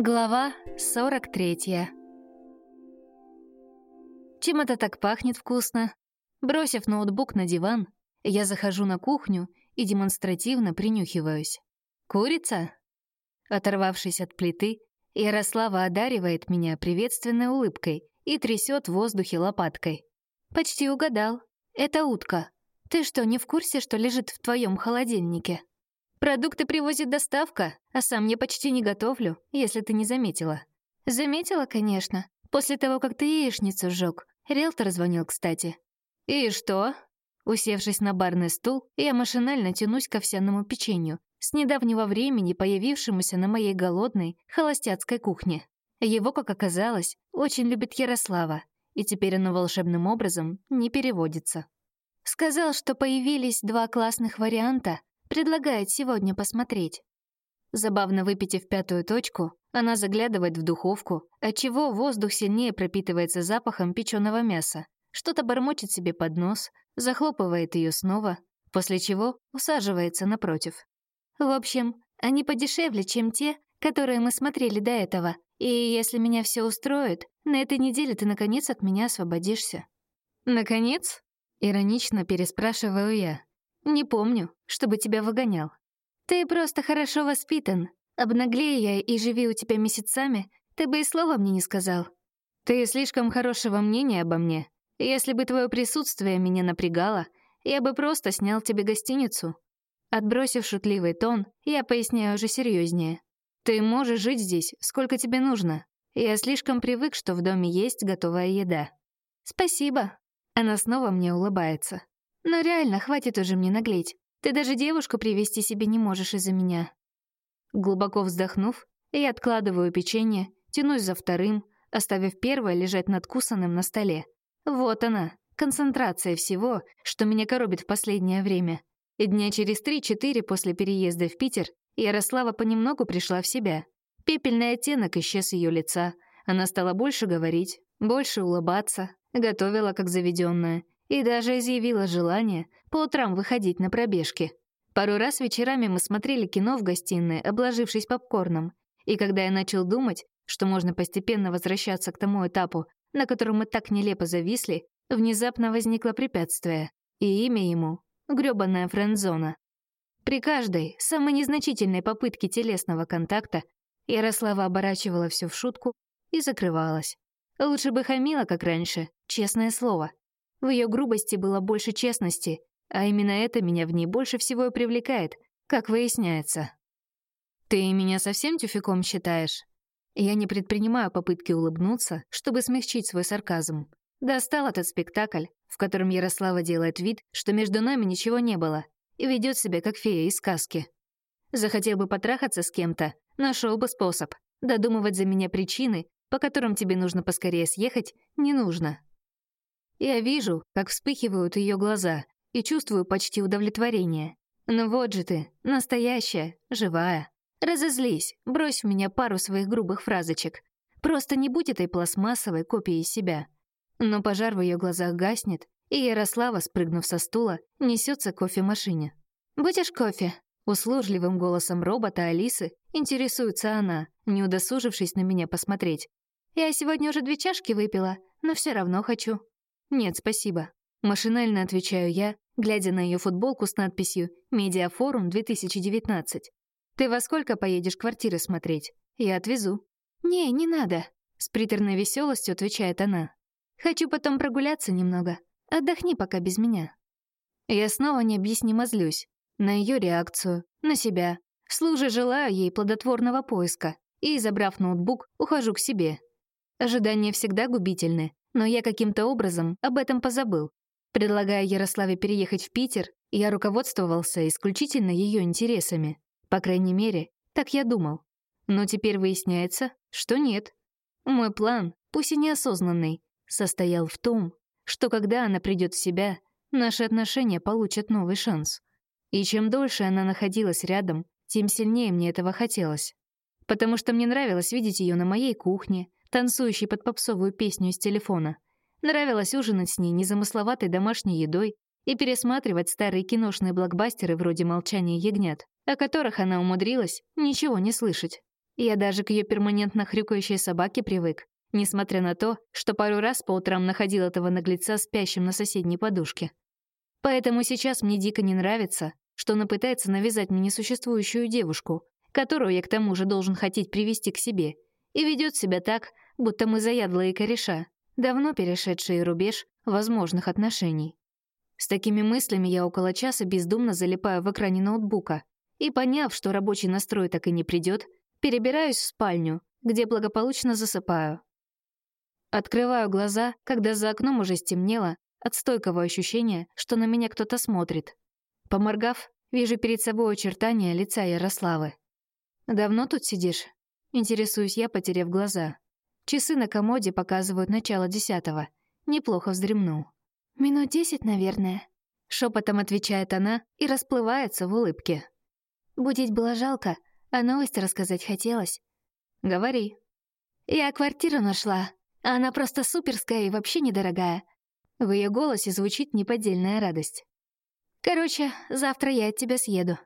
Глава 43 Чем это так пахнет вкусно? Бросив ноутбук на диван, я захожу на кухню и демонстративно принюхиваюсь. Курица? Оторвавшись от плиты, Ярослава одаривает меня приветственной улыбкой и трясет в воздухе лопаткой. «Почти угадал. Это утка. Ты что, не в курсе, что лежит в твоем холодильнике?» Продукты привозит доставка, а сам я почти не готовлю, если ты не заметила. Заметила, конечно. После того, как ты яичницу сжёг. Риэлтор звонил, кстати. И что? Усевшись на барный стул, я машинально тянусь к овсяному печенью, с недавнего времени появившемуся на моей голодной, холостяцкой кухне. Его, как оказалось, очень любит Ярослава, и теперь оно волшебным образом не переводится. Сказал, что появились два классных варианта, Предлагает сегодня посмотреть. Забавно выпитив пятую точку, она заглядывает в духовку, отчего воздух сильнее пропитывается запахом печеного мяса. Что-то бормочет себе под нос, захлопывает ее снова, после чего усаживается напротив. В общем, они подешевле, чем те, которые мы смотрели до этого. И если меня все устроит, на этой неделе ты наконец от меня освободишься. Наконец? Иронично переспрашиваю я. Не помню, чтобы тебя выгонял. Ты просто хорошо воспитан. Обнаглея я и живи у тебя месяцами, ты бы и слова мне не сказал. Ты слишком хорошего мнения обо мне. Если бы твое присутствие меня напрягало, я бы просто снял тебе гостиницу. Отбросив шутливый тон, я поясняю уже серьезнее. Ты можешь жить здесь, сколько тебе нужно. Я слишком привык, что в доме есть готовая еда. Спасибо. Она снова мне улыбается. Но реально, хватит уже мне наглеть. Ты даже девушку привести себе не можешь из-за меня. Глубоко вздохнув, я откладываю печенье, тянусь за вторым, оставив первое лежать надкусанным на столе. Вот она, концентрация всего, что меня коробит в последнее время. И дня через три-четыре после переезда в Питер Ярослава понемногу пришла в себя. Пепельный оттенок исчез ее лица. Она стала больше говорить, больше улыбаться, готовила как заведенная, и даже изъявила желание по утрам выходить на пробежки. Пару раз вечерами мы смотрели кино в гостиной, обложившись попкорном, и когда я начал думать, что можно постепенно возвращаться к тому этапу, на котором мы так нелепо зависли, внезапно возникло препятствие, и имя ему — грёбаная френдзона. При каждой, самой незначительной попытке телесного контакта Ярослава оборачивала все в шутку и закрывалась. Лучше бы хамила, как раньше, честное слово. В ее грубости было больше честности, а именно это меня в ней больше всего и привлекает, как выясняется. «Ты меня совсем тюфяком считаешь?» Я не предпринимаю попытки улыбнуться, чтобы смягчить свой сарказм. Достал этот спектакль, в котором Ярослава делает вид, что между нами ничего не было, и ведет себя как фея из сказки. Захотел бы потрахаться с кем-то, нашел бы способ. Додумывать за меня причины, по которым тебе нужно поскорее съехать, не нужно. Я вижу, как вспыхивают ее глаза, и чувствую почти удовлетворение. Ну вот же ты, настоящая, живая. Разозлись, брось в меня пару своих грубых фразочек. Просто не будь этой пластмассовой копией себя. Но пожар в ее глазах гаснет, и Ярослава, спрыгнув со стула, несется к кофемашине. «Будешь кофе?» Услужливым голосом робота Алисы интересуется она, не удосужившись на меня посмотреть. «Я сегодня уже две чашки выпила, но все равно хочу». «Нет, спасибо». Машинально отвечаю я, глядя на ее футболку с надписью «Медиафорум 2019». «Ты во сколько поедешь квартиры смотреть? Я отвезу». «Не, не надо», — с приторной веселостью отвечает она. «Хочу потом прогуляться немного. Отдохни пока без меня». Я снова необъяснимо злюсь. На ее реакцию, на себя. Служа желаю ей плодотворного поиска и, забрав ноутбук, ухожу к себе. Ожидания всегда губительны, но я каким-то образом об этом позабыл. Предлагая Ярославе переехать в Питер, я руководствовался исключительно ее интересами. По крайней мере, так я думал. Но теперь выясняется, что нет. Мой план, пусть и неосознанный, состоял в том, что когда она придет в себя, наши отношения получат новый шанс. И чем дольше она находилась рядом, тем сильнее мне этого хотелось. Потому что мне нравилось видеть ее на моей кухне, танцующей под попсовую песню из телефона. Нравилось ужинать с ней незамысловатой домашней едой и пересматривать старые киношные блокбастеры вроде «Молчания ягнят», о которых она умудрилась ничего не слышать. Я даже к ее перманентно хрюкающей собаке привык, несмотря на то, что пару раз по утрам находил этого наглеца спящим на соседней подушке. Поэтому сейчас мне дико не нравится, что она пытается навязать мне несуществующую девушку, которую я к тому же должен хотеть привести к себе, и ведет себя так, будто мы заядлые кореша, давно перешедшие рубеж возможных отношений. С такими мыслями я около часа бездумно залипаю в экране ноутбука и, поняв, что рабочий настрой так и не придет, перебираюсь в спальню, где благополучно засыпаю. Открываю глаза, когда за окном уже стемнело, от стойкого ощущения, что на меня кто-то смотрит. Поморгав, вижу перед собой очертания лица Ярославы. «Давно тут сидишь?» Интересуюсь я, потеряв глаза. Часы на комоде показывают начало десятого. Неплохо вздремнул. «Минут десять, наверное», — шепотом отвечает она и расплывается в улыбке. Будить было жалко, а новости рассказать хотелось. «Говори». «Я квартиру нашла. Она просто суперская и вообще недорогая». В ее голосе звучит неподдельная радость. «Короче, завтра я от тебя съеду.